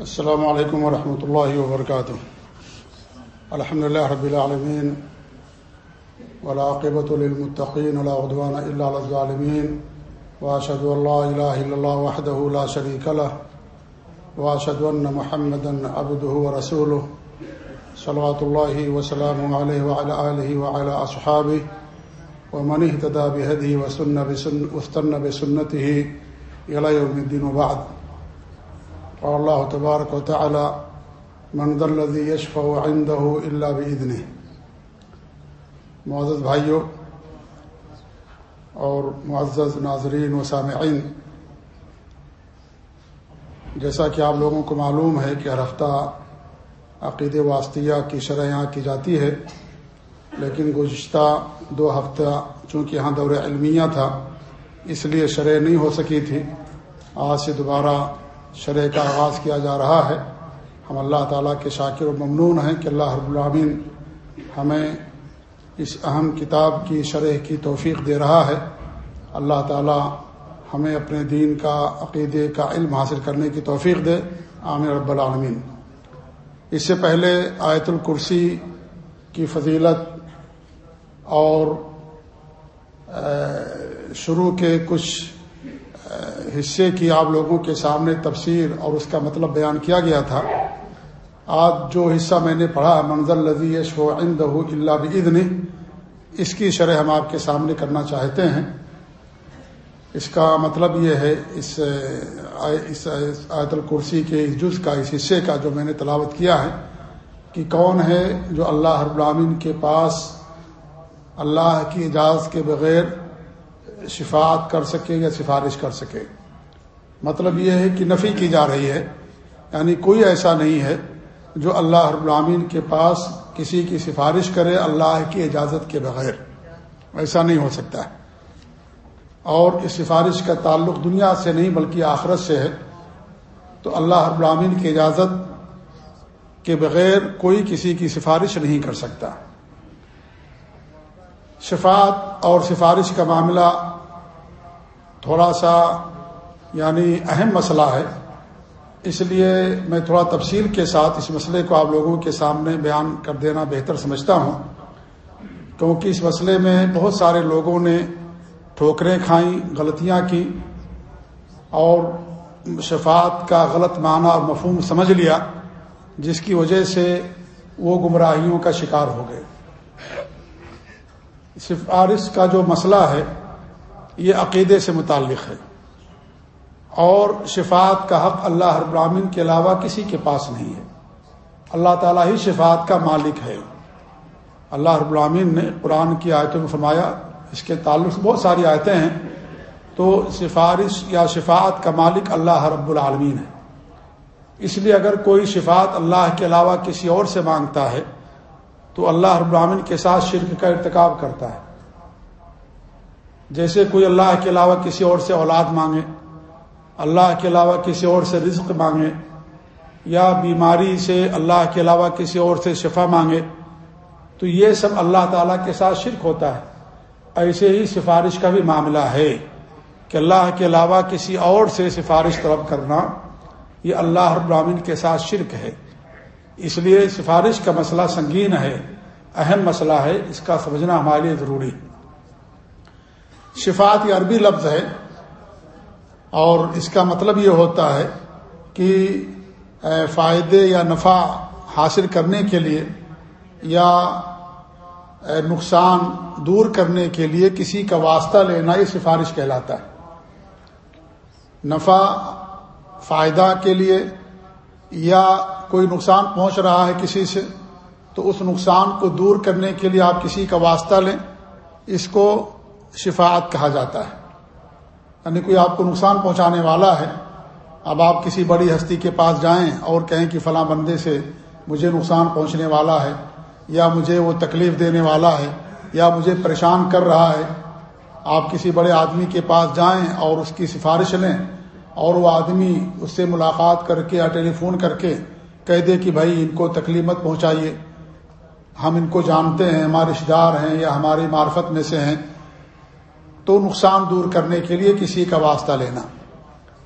السلام علیکم ورحمۃ اللہ وبرکاتہ الحمد لله رب العالمين والعاقبة للمتقين، ولا عدوان إلا على الظالمين، وأشهد أن لا إله إلا الله وحده لا شريك له، وأشهد أن محمدا عبده ورسوله، صلوات الله وسلامه عليه وعلى آله وعلى أصحابه، ومن اهتدى بهديه وسن بسن واستنى بسنته إلى يوم الدين وبعد. قال الله تبارك وتعالى من ذا الذي يشفع عنده إلا بإذنه. معزز بھائیوں اور معزز ناظرین و سامعین، جیسا کہ آپ لوگوں کو معلوم ہے کہ ہر ہفتہ عقید واسطیہ کی شرح یہاں کی جاتی ہے، لیکن گزشتہ دو ہفتہ چونکہ یہاں دور علمیہ تھا، اس لیے شرح نہیں ہو سکی تھی، آج سے دوبارہ شرح کا آغاز کیا جا رہا ہے۔ ہم اللہ تعالیٰ کے شاکر و ممنون ہیں کہ اللہ رب العامین ہمیں اس اہم کتاب کی شرح کی توفیق دے رہا ہے۔ اللہ تعالیٰ ہمیں اپنے دین کا، عقیدے کا علم حاصل کرنے کی توفیق دے۔ عامر رب العالمین۔ اس سے پہلے آیت الکرسی کی فضیلت اور شروع کے کچھ حصے کی آپ لوگوں کے سامنے تفسیر اور اس کا مطلب بیان کیا گیا تھا۔ آج جو حصہ میں نے پڑھا منظر لذیذ و عند اللہ بدن اس کی شرح ہم آپ کے سامنے کرنا چاہتے ہیں۔ اس کا مطلب یہ ہے، اس اس آیت الکرسی کے اس جز کا، اس حصے کا جو میں نے تلاوت کیا ہے کہ کون ہے جو اللہ رب العامین کے پاس اللہ کی اجازت کے بغیر شفاعت کر سکے یا سفارش کر سکے۔ مطلب یہ ہے کہ نفی کی جا رہی ہے۔ یعنی کوئی ایسا نہیں ہے جو اللہ رب العامین کے پاس کسی کی سفارش کرے اللہ کی اجازت کے بغیر۔ ایسا نہیں ہو سکتا۔ ہے اور اس سفارش کا تعلق دنیا سے نہیں بلکہ آخرت سے ہے۔ تو اللہ رب العامین کی اجازت کے بغیر کوئی کسی کی سفارش نہیں کر سکتا۔ شفاعت اور سفارش کا معاملہ تھوڑا سا یعنی اہم مسئلہ ہے۔ اس لیے میں تھوڑا تفصیل کے ساتھ اس مسئلے کو آپ لوگوں کے سامنے بیان کر دینا بہتر سمجھتا ہوں۔ کیونکہ اس مسئلے میں بہت سارے لوگوں نے ٹھوکریں کھائیں، غلطیاں کی اور شفاعت کا غلط معنی اور مفہوم سمجھ لیا، جس کی وجہ سے وہ گمراہیوں کا شکار ہو گئے۔ سفارش کا جو مسئلہ ہے یہ عقیدے سے متعلق ہے۔ اور شفاعت کا حق اللہ ہر براہین کے علاوہ کسی کے پاس نہیں ہے۔ اللہ تعالیٰ ہی شفاعت کا مالک ہے۔ اللہ رب العامین نے قرآن کی آیتوں میں فرمایا، اس کے تعلق سے بہت ساری آیتیں ہیں۔ تو سفارش یا شفاعت کا مالک اللہ رب العالمین ہے۔ اس لیے اگر کوئی شفاعت اللہ کے علاوہ کسی اور سے مانگتا ہے، تو اللہ رب العامن کے ساتھ شرک کا ارتکاب کرتا ہے۔ جیسے کوئی اللہ کے علاوہ کسی اور سے اولاد مانگے، اللہ کے علاوہ کسی اور سے رزق مانگے، یا بیماری سے اللہ کے علاوہ کسی اور سے شفا مانگے، تو یہ سب اللہ تعالیٰ کے ساتھ شرک ہوتا ہے۔ ایسے ہی سفارش کا بھی معاملہ ہے کہ اللہ کے علاوہ کسی اور سے سفارش طلب کرنا، یہ اللہ رب العالمین کے ساتھ شرک ہے۔ اس لیے سفارش کا مسئلہ سنگین ہے، اہم مسئلہ ہے، اس کا سمجھنا ہمارے لیے ضروری۔ ہے شفاعت یہ عربی لفظ ہے اور اس کا مطلب یہ ہوتا ہے کہ فائدے یا نفع حاصل کرنے کے لیے یا نقصان دور کرنے کے لیے کسی کا واسطہ لینا یہ سفارش کہلاتا ہے۔ نفع فائدہ کے لیے یا کوئی نقصان پہنچ رہا ہے کسی سے تو اس نقصان کو دور کرنے کے لیے آپ کسی کا واسطہ لیں۔ اس کو شفاعت کہا جاتا ہے۔ یعنی کوئی آپ کو نقصان پہنچانے والا ہے، اب آپ کسی بڑی ہستی کے پاس جائیں اور کہیں کہ فلاں بندے سے مجھے نقصان پہنچنے والا ہے، یا مجھے وہ تکلیف دینے والا ہے، یا مجھے پریشان کر رہا ہے، آپ کسی بڑے آدمی کے پاس جائیں اور اس کی سفارش لیں اور وہ آدمی اس سے ملاقات کر کے یا ٹیلی فون کر کے کہہ دے کہ بھائی ان کو تکلیف مت پہنچائیے۔ ہم ان کو جانتے ہیں، ہمارے رشتے دار ہیں یا ہماری معرفت میں سے ہیں۔ تو نقصان دور کرنے کے لیے کسی کا واسطہ لینا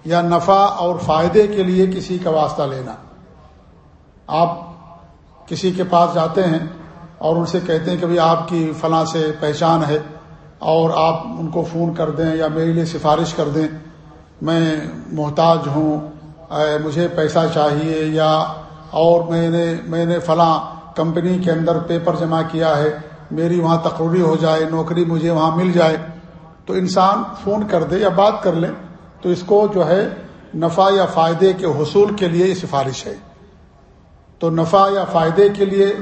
یا نفع اور فائدے کے لیے کسی کا واسطہ لینا۔ آپ کسی کے پاس جاتے ہیں اور ان سے کہتے ہیں کہ بھائی آپ کی فلاں سے پہچان ہے اور آپ ان کو فون کر دیں یا میرے لیے سفارش کر دیں، میں محتاج ہوں مجھے پیسہ چاہیے یا اور میں نے میں نے فلاں کمپنی کے اندر پیپر جمع کیا ہے، میری وہاں تقرری ہو جائے، نوکری مجھے وہاں مل جائے۔ تو انسان فون کر دے یا بات کر لے، تو اس کو جو ہے نفع یا فائدے کے حصول کے لیے یہ سفارش ہے۔ تو نفع یا فائدے کے لیے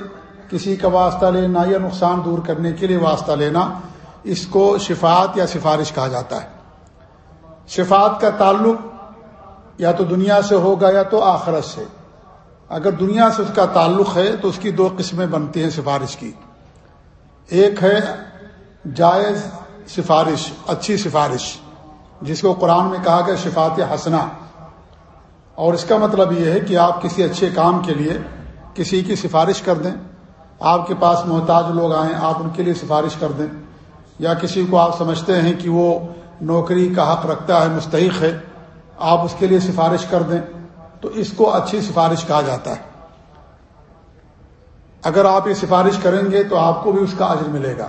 کسی کا واسطہ لینا یا نقصان دور کرنے کے لیے واسطہ لینا، اس کو شفاعت یا سفارش کہا جاتا ہے۔ شفاعت کا تعلق یا تو دنیا سے ہوگا یا تو آخرت سے۔ اگر دنیا سے اس کا تعلق ہے، تو اس کی دو قسمیں بنتی ہیں سفارش کی۔ ایک ہے جائز سفارش، اچھی سفارش، جس کو قرآن میں کہا گیا شفات حسنا اور اس کا مطلب یہ ہے کہ آپ کسی اچھے کام کے لیے کسی کی سفارش کر دیں۔ آپ کے پاس محتاج لوگ آئیں، آپ ان کے لیے سفارش کر دیں۔ یا کسی کو آپ سمجھتے ہیں کہ وہ نوکری کا حق رکھتا ہے، مستحق ہے، آپ اس کے لیے سفارش کر دیں، تو اس کو اچھی سفارش کہا جاتا ہے۔ اگر آپ یہ سفارش کریں گے تو آپ کو بھی اس کا عجر ملے گا۔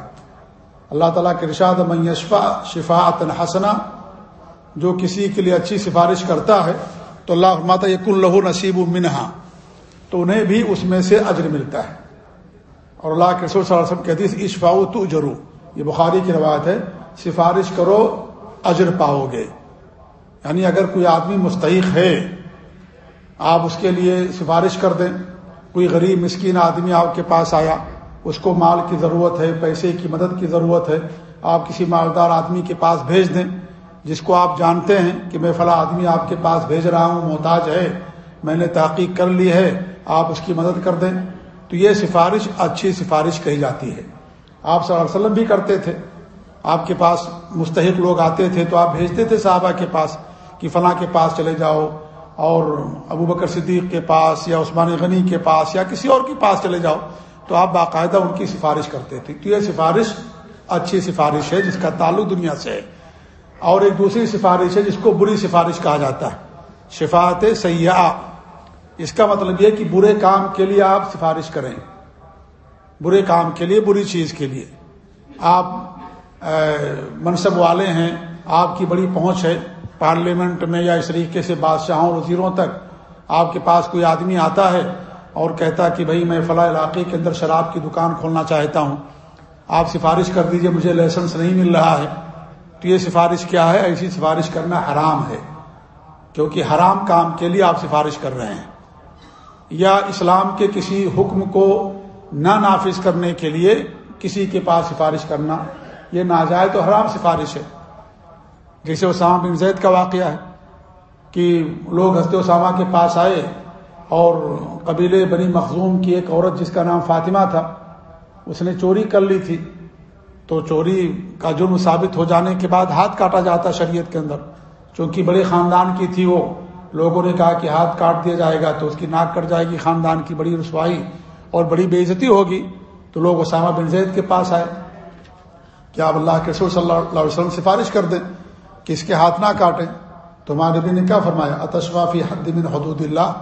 اللہ تعالیٰ کے رشاد میشفا شفاعت حسنا جو کسی کے لیے اچھی سفارش کرتا ہے، تو اللہ ماتا یق الہ نصیب منہا تو انہیں بھی اس میں سے اجر ملتا ہے۔ اور اللہ کے رسول صلی اللہ علیہ وسلم کہتی ہے اشفاؤ تو جرو یہ بخاری کی روایت ہے، سفارش کرو، اجر پاؤ گے یعنی اگر کوئی آدمی مستحق ہے، آپ اس کے لیے سفارش کر دیں، کوئی غریب مسکین آدمی آپ کے پاس آیا اس کو مال کی ضرورت ہے، پیسے کی مدد کی ضرورت ہے، آپ کسی مالدار آدمی کے پاس بھیج دیں، جس کو آپ جانتے ہیں کہ میں فلاں آدمی آپ کے پاس بھیج رہا ہوں، محتاج ہے، میں نے تحقیق کر لی ہے، آپ اس کی مدد کر دیں۔ تو یہ سفارش اچھی سفارش کہی جاتی ہے۔ آپ صلی اللہ علیہ وسلم بھی کرتے تھے۔ آپ کے پاس مستحق لوگ آتے تھے تو آپ بھیجتے تھے صحابہ کے پاس کہ فلاں کے پاس چلے جاؤ اور ابو بکر صدیق کے پاس یا عثمان غنی کے پاس یا کسی اور کے پاس چلے جاؤ۔ تو آپ باقاعدہ ان کی سفارش کرتے تھے۔ تو یہ سفارش اچھی سفارش ہے جس کا تعلق دنیا سے ہے۔ اور ایک دوسری سفارش ہے جس کو بری سفارش کہا جاتا ہے۔ شفاعت سیاح۔ اس کا مطلب یہ کہ برے کام کے لیے آپ سفارش کریں۔ برے کام کے لیے، بری چیز کے لیے۔ آپ منصب والے ہیں۔ آپ کی بڑی پہنچ ہے۔ پارلیمنٹ میں یا اس طریقے سے بادشاہوں، وزیروں تک آپ کے پاس کوئی آدمی آتا ہے اور کہتا کہ بھائی میں فلاں علاقے کے اندر شراب کی دکان کھولنا چاہتا ہوں۔ آپ سفارش کر دیجیے، مجھے لائسنس نہیں مل رہا ہے۔ تو یہ سفارش کیا ہے؟ ایسی سفارش کرنا حرام ہے۔ کیونکہ حرام کام کے لیے آپ سفارش کر رہے ہیں۔ یا اسلام کے کسی حکم کو نہ نافذ کرنے کے لیے کسی کے پاس سفارش کرنا، یہ ناجائز تو حرام سفارش ہے۔ جیسے اسامہ بن زید کا واقعہ ہے کہ لوگ ہنستے اسامہ کے پاس آئے۔ اور قبیلے بنی مخزوم کی ایک عورت جس کا نام فاطمہ تھا، اس نے چوری کر لی تھی۔ تو چوری کا جرم ثابت ہو جانے کے بعد ہاتھ کاٹا جاتا شریعت کے اندر۔ چونکہ بڑے خاندان کی تھی وہ، لوگوں نے کہا کہ ہاتھ کاٹ دیا جائے گا تو اس کی ناک کٹ جائے گی، خاندان کی بڑی رسوائی اور بڑی بے عزتی ہوگی۔ تو لوگ اسامہ بن زید کے پاس آئے۔ کیا آپ اللہ کے رسول صلی اللہ علیہ وسلم سفارش کر دیں کہ اس کے ہاتھ نہ کاٹیں؟ تو ماں نبی نے کیا فرمایا اتشوافی حد من حدود اللہ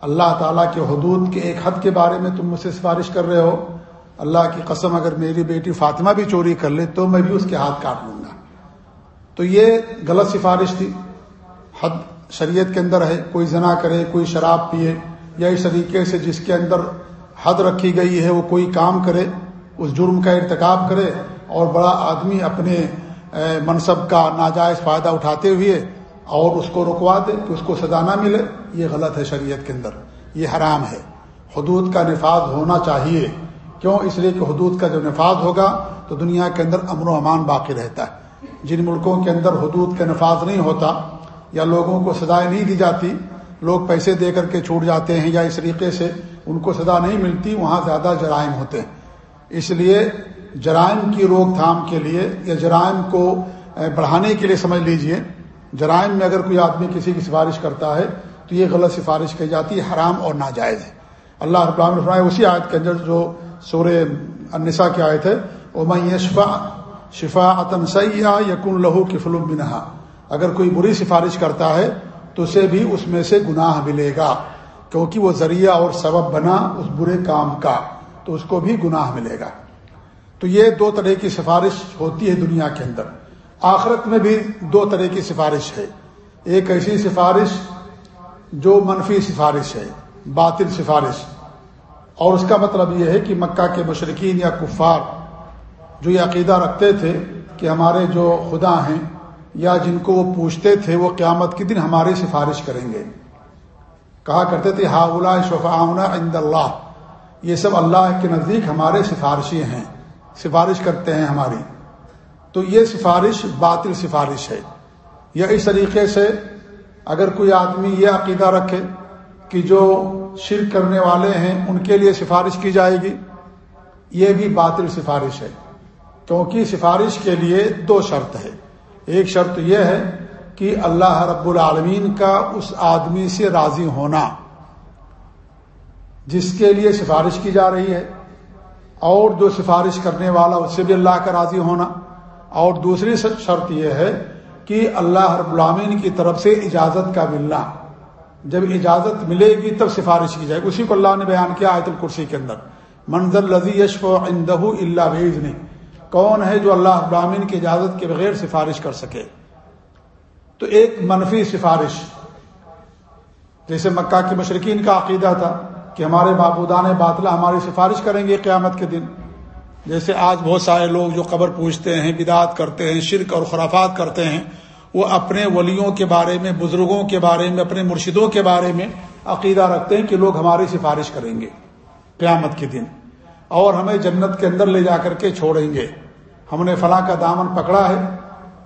اللہ تعالیٰ کے حدود کے ایک حد کے بارے میں تم مجھ سے سفارش کر رہے ہو۔ اللہ کی قسم اگر میری بیٹی فاطمہ بھی چوری کر لے تو میں بھی اس کے ہاتھ کاٹ لوں گا۔ تو یہ غلط سفارش تھی۔ حد شریعت کے اندر ہے، کوئی زنا کرے، کوئی شراب پیے یا اس طریقے سے جس کے اندر حد رکھی گئی ہے، وہ کوئی کام کرے، اس جرم کا ارتکاب کرے اور بڑا آدمی اپنے منصب کا ناجائز فائدہ اٹھاتے ہوئے اور اس کو رکوا دے کہ اس کو سزا نہ ملے، یہ غلط ہے شریعت کے اندر۔ یہ حرام ہے۔ حدود کا نفاذ ہونا چاہیے۔ کیوں؟ اس لیے کہ حدود کا جو نفاذ ہوگا تو دنیا کے اندر امن و امان باقی رہتا ہے۔ جن ملکوں کے اندر حدود کا نفاذ نہیں ہوتا یا لوگوں کو سزائیں نہیں دی جاتی، لوگ پیسے دے کر کے چھوٹ جاتے ہیں یا اس طریقے سے ان کو سزا نہیں ملتی، وہاں زیادہ جرائم ہوتے ہیں۔ اس لیے جرائم کی روک تھام کے لیے یا جرائم کو بڑھانے کے لیے سمجھ لیجیے جرائم میں اگر کوئی آدمی کسی کی سفارش کرتا ہے تو یہ غلط سفارش کی جاتی ہے، حرام اور ناجائز ہے۔ اللہ رب العالمین فرمائے اسی آیت کے اندر جو سور انسا کی آیت ہے وہ میں شفا شفا عطن سیاح یقن لہو کی فلم بنہا اگر کوئی بری سفارش کرتا ہے تو اسے بھی اس میں سے گناہ ملے گا، کیونکہ وہ ذریعہ اور سبب بنا اس برے کام کا، تو اس کو بھی گناہ ملے گا۔ تو یہ دو طرح کی سفارش ہوتی ہے دنیا کے اندر۔ آخرت میں بھی دو طرح کی سفارش ہے۔ ایک ایسی سفارش جو منفی سفارش ہے، باطل سفارش۔ اور اس کا مطلب یہ ہے کہ مکہ کے مشرقین یا کفار جو یہ عقیدہ رکھتے تھے کہ ہمارے جو خدا ہیں یا جن کو وہ پوچھتے تھے، وہ قیامت کے دن ہماری سفارش کریں گے۔ کہا کرتے تھے ہا شفا عند اللہ یہ سب اللہ کے نزدیک ہمارے سفارشی ہیں، سفارش کرتے ہیں ہماری۔ تو یہ سفارش باطل سفارش ہے۔ یا اس طریقے سے اگر کوئی آدمی یہ عقیدہ رکھے کہ جو شرک کرنے والے ہیں، ان کے لیے سفارش کی جائے گی، یہ بھی باطل سفارش ہے۔ کیونکہ سفارش کے لیے دو شرط ہے۔ ایک شرط یہ ہے کہ اللہ رب العالمین کا اس آدمی سے راضی ہونا، جس کے لیے سفارش کی جا رہی ہے، اور جو سفارش کرنے والا، اس سے بھی اللہ کا راضی ہونا۔ اور دوسری شرط یہ ہے کہ اللہ رب العالمین کی طرف سے اجازت کا ملنا۔ جب اجازت ملے گی تب سفارش کی جائے گی۔ اسی کو اللہ نے بیان کیا آیت الکرسی کے اندر۔ منظر لذی یشف اندہ اللہ بھیج نے کون ہے جو اللہ ابراہین کی اجازت کے بغیر سفارش کر سکے؟ تو ایک منفی سفارش۔ جیسے مکہ کے مشرقین کا عقیدہ تھا کہ ہمارے بابودان باطلہ ہماری سفارش کریں گے قیامت کے دن۔ جیسے آج بہت سارے لوگ جو قبر پوچھتے ہیں بدعت کرتے ہیں، شرک اور خرافات کرتے ہیں، وہ اپنے ولیوں کے بارے میں، بزرگوں کے بارے میں، اپنے مرشدوں کے بارے میں عقیدہ رکھتے ہیں کہ لوگ ہماری سفارش کریں گے قیامت کے دن۔ اور ہمیں جنت کے اندر لے جا کر کے چھوڑیں گے۔ ہم نے فلاں کا دامن پکڑا ہے۔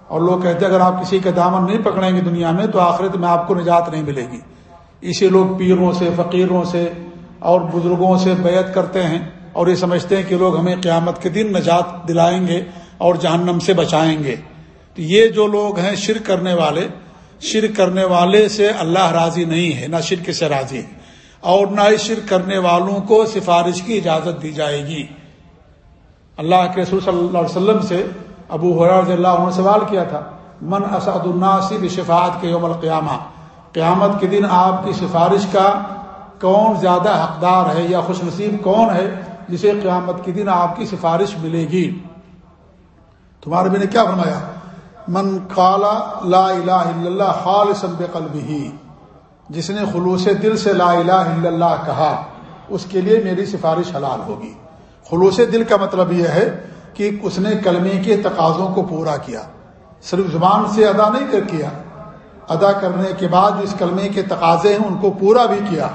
اور لوگ کہتے ہیں، اگر آپ کسی کا دامن نہیں پکڑیں گے دنیا میں، تو آخرت میں آپ کو نجات نہیں ملے گی۔ اسی لوگ پیروں سے، فقیروں سے اور بزرگوں سے بیعت کرتے ہیں۔ اور یہ سمجھتے ہیں کہ لوگ ہمیں قیامت کے دن نجات دلائیں گے اور جہنم سے بچائیں گے۔ تو یہ جو لوگ ہیں شرک کرنے والے، شرک کرنے والے سے اللہ راضی نہیں ہے، نہ شرک سے راضی ہے۔ اور نہ ہی شرک کرنے والوں کو سفارش کی اجازت دی جائے گی۔ اللہ کے رسول صلی اللہ علیہ وسلم سے ابو حرض اللہ عنہ سوال کیا تھا، من اسعد الناصب شفاعت کے یوم القیامہ، قیامت کے دن آپ کی سفارش کا کون زیادہ حقدار ہے یا خوش نصیب کون ہے؟ جسے قیامت کے دن آپ کی سفارش ملے گی۔ تمہارے بھی نے کیا فرمایا؟ من کالا لا الہ الا اللہ خالصا بقلبہ۔ جس نے خلوص دل سے لا الہ الا اللہ کہا، اس کے لیے میری سفارش حلال ہوگی۔ خلوص دل کا مطلب یہ ہے کہ اس نے کلمے کے تقاضوں کو پورا کیا۔ صرف زبان سے ادا نہیں کر کیا، ادا کرنے کے بعد اس کلمے کے تقاضے ہیں، ان کو پورا بھی کیا۔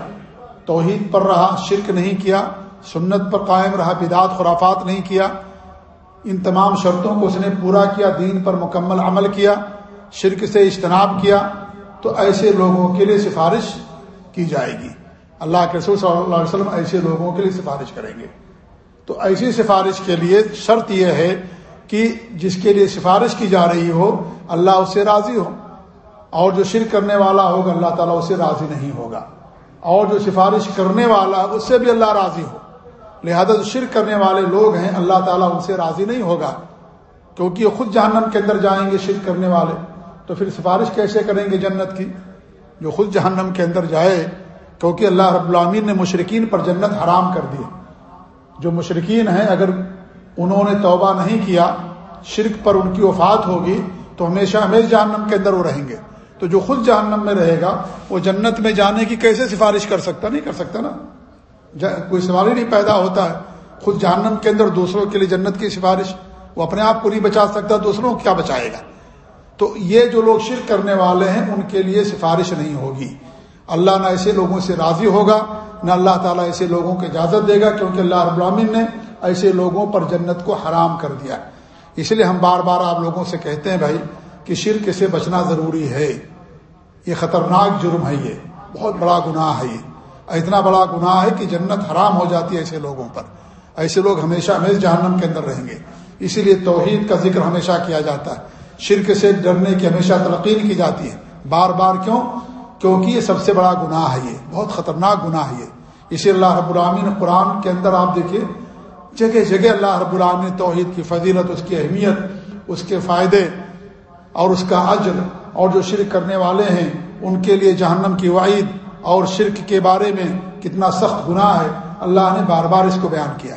توحید پر رہا، شرک نہیں کیا سنت پر قائم رہا بدعت خرافات نہیں کیا۔ ان تمام شرطوں کو اس نے پورا کیا، دین پر مکمل عمل کیا، شرک سے اجتناب کیا، تو ایسے لوگوں کے لیے سفارش کی جائے گی۔ اللہ کے رسول صلی اللہ علیہ وسلم ایسے لوگوں کے لیے سفارش کریں گے۔ تو ایسی سفارش کے لیے شرط یہ ہے کہ جس کے لیے سفارش کی جا رہی ہو، اللہ اس سے راضی ہو۔ اور جو شرک کرنے والا ہوگا، اللہ تعالیٰ اسے راضی نہیں ہوگا۔ اور جو سفارش کرنے والا اس سے بھی اللہ راضی ہو۔ لہذا جو شرک کرنے والے لوگ ہیں، اللہ تعالیٰ ان سے راضی نہیں ہوگا۔ کیونکہ یہ خود جہنم کے اندر جائیں گے شرک کرنے والے۔ تو پھر سفارش کیسے کریں گے جنت کی؟ جو خود جہنم کے اندر جائے، کیونکہ اللہ رب العامین نے مشرقین پر جنت حرام کر دی جو مشرقین ہیں، اگر انہوں نے توبہ نہیں کیا، شرک پر ان کی وفات ہوگی، تو ہمیشہ ہمیشہ جہنم کے اندر وہ رہیں گے۔ تو جو خود جہنم میں رہے گا، وہ جنت میں جانے کی کیسے سفارش کر سکتا؟ نہیں کر سکتا نا۔ کوئی سوال ہی نہیں پیدا ہوتا ہے۔ خود جہنم کے اندر دوسروں کے لیے جنت کی سفارش، وہ اپنے آپ کو نہیں بچا سکتا، دوسروں کو کیا بچائے گا؟ تو یہ جو لوگ شرک کرنے والے ہیں، ان کے لیے سفارش نہیں ہوگی۔ اللہ نہ ایسے لوگوں سے راضی ہوگا، نہ اللہ تعالیٰ ایسے لوگوں کو اجازت دے گا، کیونکہ اللہ رب العالمین نے ایسے لوگوں پر جنت کو حرام کر دیا۔ اس لیے ہم بار بار آپ لوگوں سے کہتے ہیں بھائی کہ شرک سے بچنا ضروری ہے۔ یہ خطرناک جرم ہے یہ، بہت بڑا گناہ ہے یہ۔ اتنا بڑا گناہ ہے کہ جنت حرام ہو جاتی ہے ایسے لوگوں پر۔ ایسے لوگ ہمیشہ ہمیشہ جہنم کے اندر رہیں گے۔ اسی لیے توحید کا ذکر ہمیشہ کیا جاتا ہے۔ شرک سے ڈرنے کی ہمیشہ تلقین کی جاتی ہے۔ بار بار کیوں؟ کیونکہ یہ سب سے بڑا گناہ ہے یہ۔ بہت خطرناک گناہ ہے یہ۔ اسی اللہ رب العامین قرآن کے اندر آپ دیکھیے، جگہ جگہ اللہ رب العامین توحید کی فضیلت، اس کی اہمیت، اس کے فائدے اور اس کا عجر اور جو شرک کرنے والے ہیں، ان کے لیے جہنم کی وعید اور شرک کے بارے میں کتنا سخت گناہ ہے، اللہ نے بار بار اس کو بیان کیا۔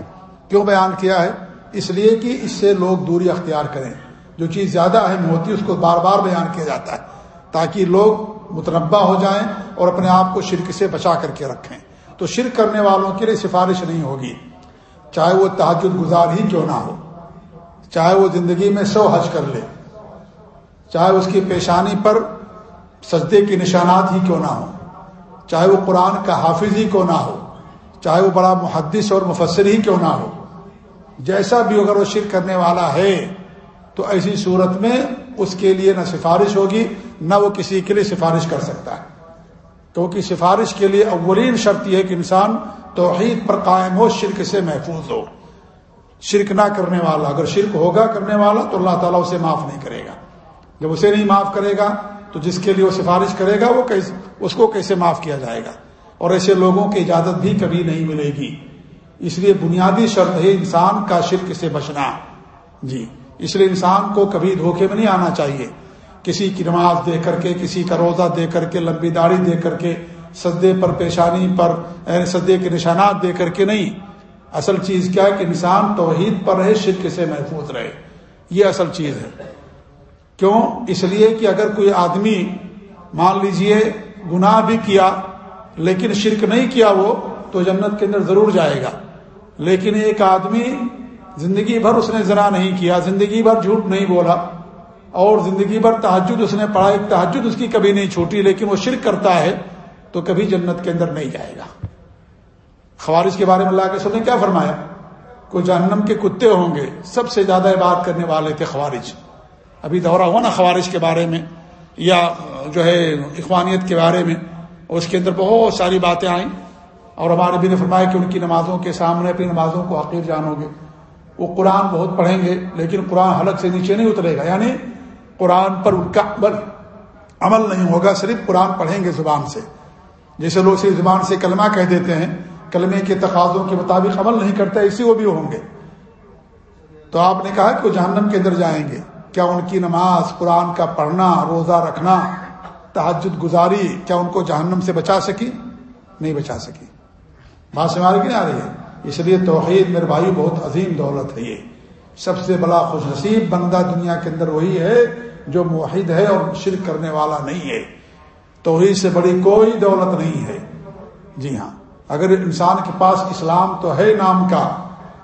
کیوں بیان کیا ہے؟ اس لیے کہ اس سے لوگ دوری اختیار کریں۔ جو چیز زیادہ اہم ہوتی ہے، اس کو بار بار بیان کیا جاتا ہے۔ تاکہ لوگ متنبع ہو جائیں اور اپنے آپ کو شرک سے بچا کر کے رکھیں۔ تو شرک کرنے والوں کے لیے سفارش نہیں ہوگی۔ چاہے وہ تحجد گزار ہی کیوں نہ ہو۔ چاہے وہ زندگی میں سو حج کر لے۔ چاہے اس کی پیشانی پر سجدے کی نشانات ہی کیوں نہ ہو چاہے وہ قرآن کا حافظ ہی کیوں نہ ہو، چاہے وہ بڑا محدث اور مفسر ہی کیوں نہ ہو، جیسا بھی اگر وہ شرک کرنے والا ہے، تو ایسی صورت میں اس کے لیے نہ سفارش ہوگی، نہ وہ کسی کے لیے سفارش کر سکتا ہے۔ کیونکہ سفارش کے لیے اولین شرط یہ ہے کہ انسان توحید پر قائم ہو، شرک سے محفوظ ہو۔ شرک نہ کرنے والا، اگر شرک ہوگا کرنے والا، تو اللہ تعالیٰ اسے معاف نہیں کرے گا۔ جب اسے نہیں معاف کرے گا تو جس کے لیے وہ سفارش کرے گا، وہ اس کو کیسے معاف کیا جائے گا؟ اور ایسے لوگوں کی اجازت بھی کبھی نہیں ملے گی۔ اس لیے بنیادی شرط ہے انسان کا شرک سے بچنا۔ جی۔ اس لیے انسان کو کبھی دھوکے میں نہیں آنا چاہیے۔ کسی کی نماز دے کر کے، کسی کا روزہ دے کر کے، لمبی داڑھی دے کر کے سدے پر پیشانی پر سدے کے نشانات دے کر کے نہیں۔ اصل چیز کیا ہے کہ انسان توحید پر رہے، شرک سے محفوظ رہے۔ یہ اصل چیز ہے۔ کیوں؟ اس لیے کہ اگر کوئی آدمی مان لیجیے گناہ بھی کیا لیکن شرک نہیں کیا وہ، تو جنت کے اندر ضرور جائے گا۔ لیکن ایک آدمی زندگی بھر اس نے ذرا نہیں کیا، زندگی بھر جھوٹ نہیں بولا اور زندگی بھر تحجد اس نے پڑھا ایک تحجد اس کی کبھی نہیں چھوٹی لیکن وہ شرک کرتا ہے، تو کبھی جنت کے اندر نہیں جائے گا۔ خوارش کے بارے میں اللہ کے سب نے کیا فرمایا؟ کوئی جہنم کے کتے ہوں گے، سب سے زیادہ بات کرنے والے تھے خوارج۔ ابھی دورہ ہوا نا خوارش کے بارے میں، یا جو ہے اخوانیت کے بارے میں اس کے اندر بہت ساری باتیں آئیں۔ اور ہمارے بھی نے فرمایا کہ ان کی نمازوں کے سامنے اپنی نمازوں کو حقیر جانو گے۔ وہ قرآن بہت پڑھیں گے، لیکن قرآن حلق سے نیچے نہیں اترے گا۔ یعنی قرآن پر ان کا عمل عمل نہیں ہوگا، صرف قرآن پڑھیں گے زبان سے۔ جیسے لوگ صرف زبان سے کلمہ کہہ دیتے ہیں، کلمے کے تقاضوں کے مطابق عمل نہیں کرتے، اسی وہ بھی ہوں گے۔ تو آپ نے کہا کہ وہ جہنم کے اندر جائیں گے۔ کیا ان کی نماز قرآن کا پڑھنا، روزہ رکھنا تحجد گزاری، کیا ان کو جہنم سے بچا سکی؟ نہیں بچا سکی۔ بات سمار کی نہیں آ رہی ہے؟ اس لیے توحید، میرے بھائی بہت عظیم دولت ہے یہ۔ سب سے بڑا خوش نصیب بندہ دنیا کے اندر وہی ہے جو معاہد ہے اور شرک کرنے والا نہیں ہے۔ توحید سے بڑی کوئی دولت نہیں ہے۔ جی ہاں۔ اگر انسان کے پاس اسلام تو ہے نام کا،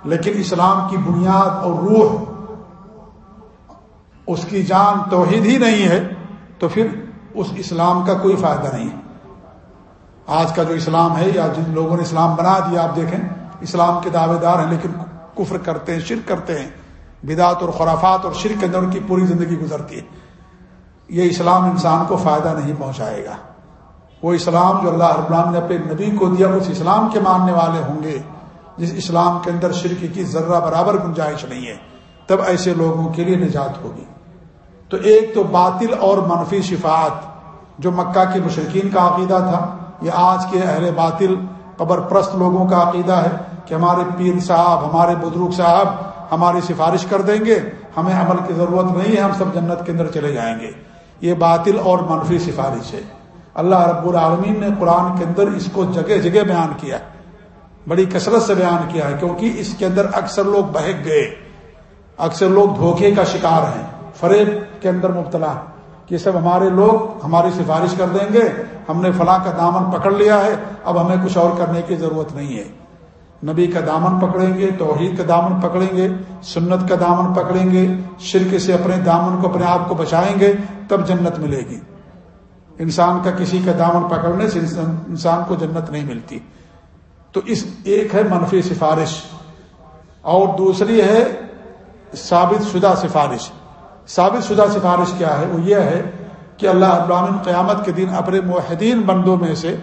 لیکن اسلام کی بنیاد اور روح اس کی جان توحید ہی نہیں ہے، تو پھر اس اسلام کا کوئی فائدہ نہیں آج کا جو اسلام ہے، یا جن لوگوں نے اسلام بنا دیا، آپ دیکھیں، اسلام کے دعوے دار ہیں، لیکن کفر کرتے ہیں، شرک کرتے ہیں۔ بدعت اور خرافات اور شرک کے اندر ان کی پوری زندگی گزرتی ہے۔ یہ اسلام انسان کو فائدہ نہیں پہنچائے گا۔ وہ اسلام جو اللہ ابرام نے اپنے نبی کو دیا، اس اسلام کے ماننے والے ہوں گے، جس اسلام کے اندر شرک کی ذرہ برابر گنجائش نہیں ہے۔ تب ایسے لوگوں کے لیے نجات ہوگی۔ تو ایک تو باطل اور منفی شفاعت، جو مکہ کے مشرقین کا عقیدہ تھا، یہ آج کے اہل باطل قبر پرست لوگوں کا عقیدہ ہے کہ ہمارے پیر صاحب، ہمارے بزرگ صاحب ہماری سفارش کر دیں گے، ہمیں عمل کی ضرورت نہیں ہے، ہم سب جنت کے اندر چلے جائیں گے۔ یہ باطل اور منفی سفارش ہے۔ اللہ رب العالمین نے قرآن کے اندر اس کو جگہ جگہ بیان کیا بڑی کثرت سے بیان کیا ہے، کیونکہ اس کے اندر اکثر لوگ بہک گئے۔ اکثر لوگ دھوکے کا شکار ہیں۔ فریب کے اندر مبتلا یہ سب ہمارے لوگ ہماری سفارش کر دیں گے، ہم نے فلاں کا دامن پکڑ لیا ہے، اب ہمیں کچھ اور کرنے کی ضرورت نہیں ہے۔ نبی کا دامن پکڑیں گے، توحید کا دامن پکڑیں گے، سنت کا دامن پکڑیں گے، شرک سے اپنے دامن کو اپنے آپ کو بچائیں گے، تب جنت ملے گی۔ انسان کا کسی کا دامن پکڑنے سے انسان کو جنت نہیں ملتی۔ تو اس ایک ہے منفی سفارش اور دوسری ہے ثابت شدہ سفارش۔ ثابت شدہ سفارش کیا ہے؟ وہ یہ ہے کہ اللہ ابراہین قیامت کے دن اپنے معاہدین بندوں میں سے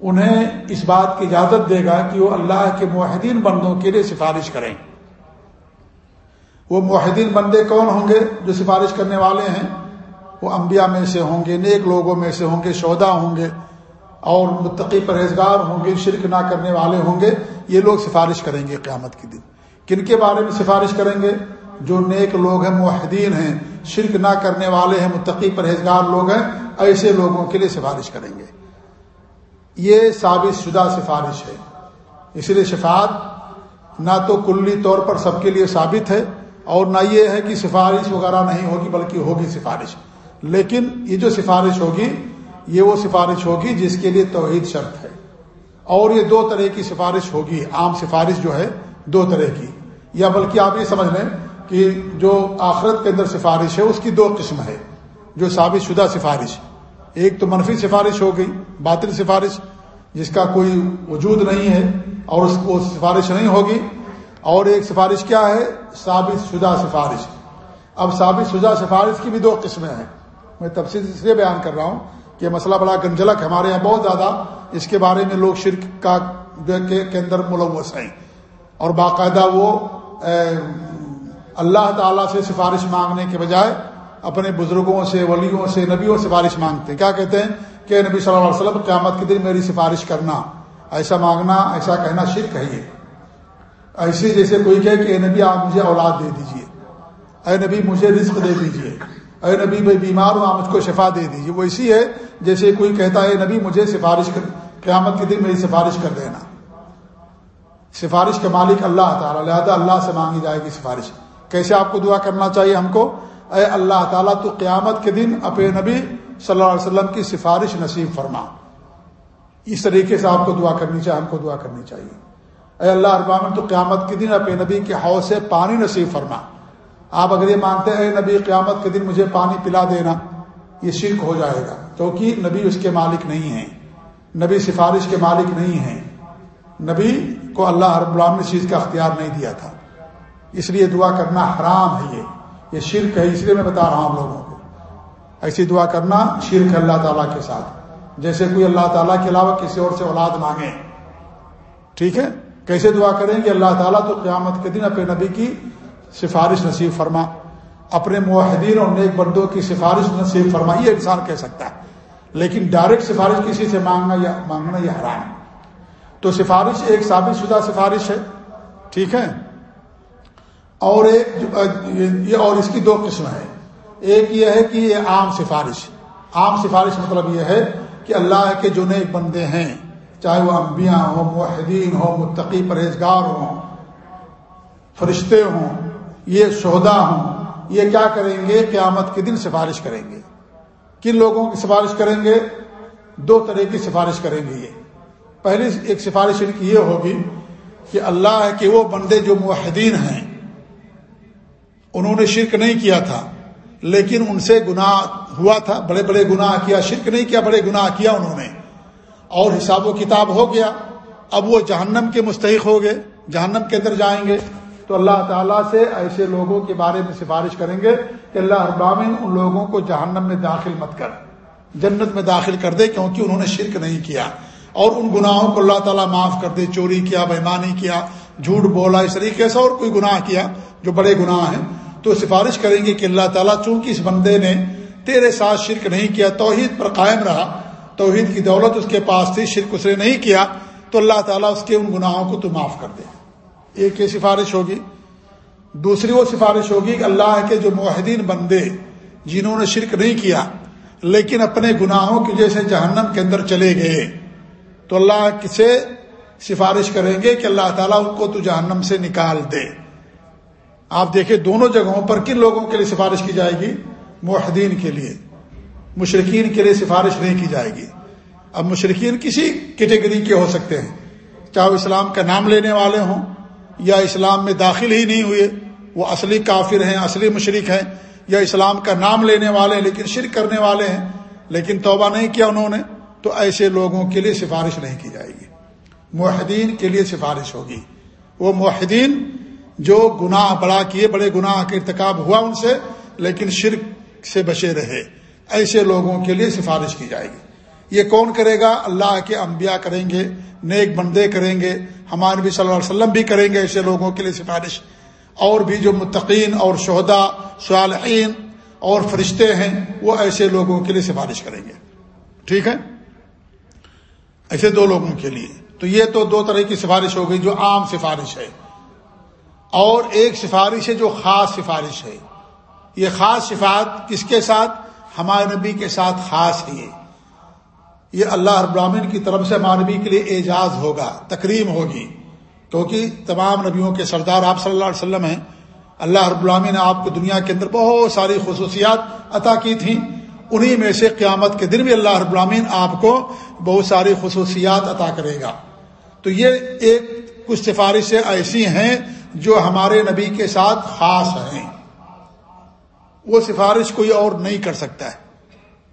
انہیں اس بات کی اجازت دے گا کہ وہ اللہ کے معاہدین بندوں کے لیے سفارش کریں۔ وہ معاہدین بندے کون ہوں گے جو سفارش کرنے والے ہیں؟ وہ انبیاء میں سے ہوں گے، نیک لوگوں میں سے ہوں گے شودا ہوں گے، اور متقی پرہیزگار ہوں گے، شرک نہ کرنے والے ہوں گے۔ یہ لوگ سفارش کریں گے قیامت کے دن۔ کن کے بارے میں سفارش کریں گے؟ جو نیک لوگ ہیں معاہدین ہیں، شرک نہ کرنے والے ہیں، متقی پرہیزگار لوگ ہیں، ایسے لوگوں کے لیے سفارش کریں گے۔ یہ ثابت شدہ سفارش ہے۔ اس لیے شفاعت نہ تو کلی طور پر سب کے لیے ثابت ہے اور نہ یہ ہے کہ سفارش وغیرہ نہیں ہوگی، بلکہ ہوگی سفارش۔ لیکن یہ جو سفارش ہوگی، یہ وہ سفارش ہوگی جس کے لیے توحید شرط ہے۔ اور یہ دو طرح کی سفارش ہوگی، عام سفارش جو ہے، دو طرح کی۔ یا بلکہ آپ یہ سمجھ لیں کہ جو آخرت کے اندر سفارش ہے، اس کی دو قسم ہے۔ جو ثابت شدہ سفارش، ایک تو منفی سفارش ہو گئی، باطل سفارش، جس کا کوئی وجود نہیں ہے اور اس کو سفارش نہیں ہوگی۔ اور ایک سفارش کیا ہے؟ ثابت شدہ سفارش۔ اب ثابت شدہ سفارش کی بھی دو قسمیں ہیں۔ میں تفصیل اس لیے بیان کر رہا ہوں کہ مسئلہ بڑا گنجلک ہمارے یہاں بہت زیادہ اس کے بارے میں لوگ شرک کا کے اندر ملوث ہیں۔ اور باقاعدہ وہ اللہ تعالیٰ سے سفارش مانگنے کے بجائے اپنے بزرگوں سے، ولیوں سے، نبیوں سے سفارش مانگتے ہیں۔ کیا کہتے ہیں کہ نبی صلی اللہ علیہ وسلم، قیامت کے دن میری سفارش کرنا، ایسا مانگنا، ایسا کہنا شرک ہے یہ۔ ایسے جیسے کوئی کہے کہ اے نبی، آپ مجھے اولاد دے دیجیے۔ اے نبی، مجھے رزق دے دیجیے۔ اے نبی، میں بیمار ہوں، آپ مجھ کو شفا دے دیجیے وہ اسی ہے جیسے کوئی کہتا ہے نبی، مجھے سفارش کر، قیامت کے دن میری سفارش کر دینا۔ سفارش کے مالک اللہ تعالیٰ، لہٰذا اللہ سے مانگی جائے گی سفارش۔ کیسے آپ کو دعا کرنا چاہیے ہم کو؟ اے اللہ تعالیٰ، تو قیامت کے دن اپنے نبی صلی اللہ علیہ وسلم کی سفارش نصیب فرما۔ اس طریقے سے آپ کو دعا کرنی چاہیے، ہم کو دعا کرنی چاہیے۔ اے اللہ ابامن تو قیامت کے دن اپنے نبی کے حوض سے پانی نصیب فرما۔ آپ اگر یہ مانتے ہیں نبی، قیامت کے دن مجھے پانی پلا دینا، یہ شرک ہو جائے گا۔ کیونکہ نبی اس کے مالک نہیں ہیں۔ نبی سفارش کے مالک نہیں ہیں۔ نبی کو اللہ ہر اس چیز کا اختیار نہیں دیا تھا۔ اس لیے دعا کرنا حرام ہے یہ۔ یہ شرک ہے، اس لیے میں بتا رہا ہوں لوگوں کو۔ ایسی دعا کرنا شرک ہے اللہ تعالیٰ کے ساتھ۔ جیسے کوئی اللہ تعالیٰ کے علاوہ کسی اور سے اولاد مانگے۔ ٹھیک ہے؟ کیسے دعا کریں گے؟ اللہ تعالیٰ تو قیامت کے دن اپنے نبی کی سفارش نصیب فرما۔ اپنے معاہدین اور نیک بندوں کی سفارش نصیب فرما۔ یہ انسان کہہ سکتا ہے۔ لیکن ڈائریکٹ سفارش کسی سے مانگنا یا مانگنا یہ حرام ہے۔ تو سفارش ایک ثابت شدہ سفارش ہے۔ ٹھیک ہے؟ اور ایک، یہ اور اس کی دو قسم ہے ایک یہ ہے کہ یہ عام سفارش عام سفارش مطلب یہ ہے کہ اللہ کے جو نیک بندے ہیں، چاہے وہ انبیاء ہوں معاہدین ہوں، متقی پرہیزگار ہوں، فرشتے ہوں، یہ شہدا ہوں، یہ کیا کریں گے؟ قیامت کے دن سفارش کریں گے۔ کن لوگوں کی سفارش کریں گے؟ دو طرح کی سفارش کریں گے یہ۔ پہلی ایک سفارش ان کی یہ ہوگی کہ اللہ ہے کہ وہ بندے جو معاہدین ہیں انہوں نے شرک نہیں کیا تھا، لیکن ان سے گناہ ہوا تھا، بڑے بڑے گناہ کیا، شرک نہیں کیا، بڑے گناہ کیا انہوں نے۔ اور حساب و کتاب ہو گیا۔ اب وہ جہنم کے مستحق ہو گئے، جہنم کے اندر جائیں گے۔ تو اللہ تعالیٰ سے ایسے لوگوں کے بارے میں سفارش کریں گے کہ اللہ ابامن ان لوگوں کو جہنم میں داخل مت کر، جنت میں داخل کر دے، کیونکہ انہوں نے شرک نہیں کیا۔ اور ان گناہوں کو اللہ تعالیٰ معاف کر دے، چوری کیا، بےمانی کیا، جھوٹ بولا، اس طریقے سے اور کوئی گناہ کیا جو بڑے گناہ ہیں۔ تو سفارش کریں گے کہ اللہ تعالیٰ چونکہ اس بندے نے تیرے ساتھ شرک نہیں کیا، توحید پر قائم رہا، توحید کی دولت اس کے پاس تھی، شرک اس نے نہیں کیا، تو اللہ تعالیٰ اس کے ان گناہوں کو تو معاف کر دے۔ ایک یہ سفارش ہوگی، دوسری وہ سفارش ہوگی کہ اللہ کے جو معاہدین بندے جنہوں نے شرک نہیں کیا، لیکن اپنے گناہوں کی جیسے جہنم کے اندر چلے گئے۔ تو اللہ کسے سفارش کریں گے کہ اللہ تعالیٰ ان کو تو جہنم سے نکال دے۔ آپ دیکھیں دونوں جگہوں پر کن لوگوں کے لیے سفارش کی جائے گی؟ معاہدین کے لیے۔ مشرقین کے لیے سفارش نہیں کی جائے گی۔ اب مشرقین کسی کیٹیگری کے ہو سکتے ہیں۔ چاہے وہ اسلام کا نام لینے والے ہوں یا اسلام میں داخل ہی نہیں ہوئے، وہ اصلی کافر ہیں، اصلی مشرق ہیں، یا اسلام کا نام لینے والے ہیں لیکن شرک کرنے والے ہیں، لیکن توبہ نہیں کیا انہوں نے، تو ایسے لوگوں کے لیے سفارش نہیں کی جائے گی۔ معاہدین کے لیے سفارش ہوگی۔ وہ معاہدین جو گناہ بڑا کیے، بڑے گناہ کا ارتکاب ہوا ان سے، لیکن شرک سے بچے رہے۔ ایسے لوگوں کے لیے سفارش کی جائے گی۔ یہ کون کرے گا؟ اللہ کے انبیاء کریں گے، نیک بندے کریں گے، ہمارے بھی صلی اللہ علیہ وسلم بھی کریں گے ایسے لوگوں کے لیے سفارش۔ اور بھی جو متقین اور شہدا صالحین اور فرشتے ہیں، وہ ایسے لوگوں کے لیے سفارش کریں گے۔ ٹھیک ہے؟ ایسے دو لوگوں کے لیے۔ تو یہ تو دو طرح کی سفارش ہو گئی جو عام سفارش ہے۔ اور ایک سفارش ہے جو خاص سفارش ہے۔ یہ خاص صفات کس کے ساتھ؟ ہمارے نبی کے ساتھ خاص ہے۔ یہ یہ اللہ ابراہین کی طرف سے مانوی کے لیے اعجاز ہوگا، تکریم ہوگی۔ کیونکہ تمام نبیوں کے سردار آپ صلی اللہ علیہ وسلم ہیں۔ اللہ رب العامی نے آپ کو دنیا کے اندر بہت ساری خصوصیات عطا کی تھیں۔ انہی میں سے قیامت کے دن بھی اللہ رب العامین آپ کو بہت ساری خصوصیات عطا کرے گا۔ تو یہ ایک کچھ سفارشیں ایسی ہیں جو ہمارے نبی کے ساتھ خاص ہیں۔ وہ سفارش کوئی اور نہیں کر سکتا ہے۔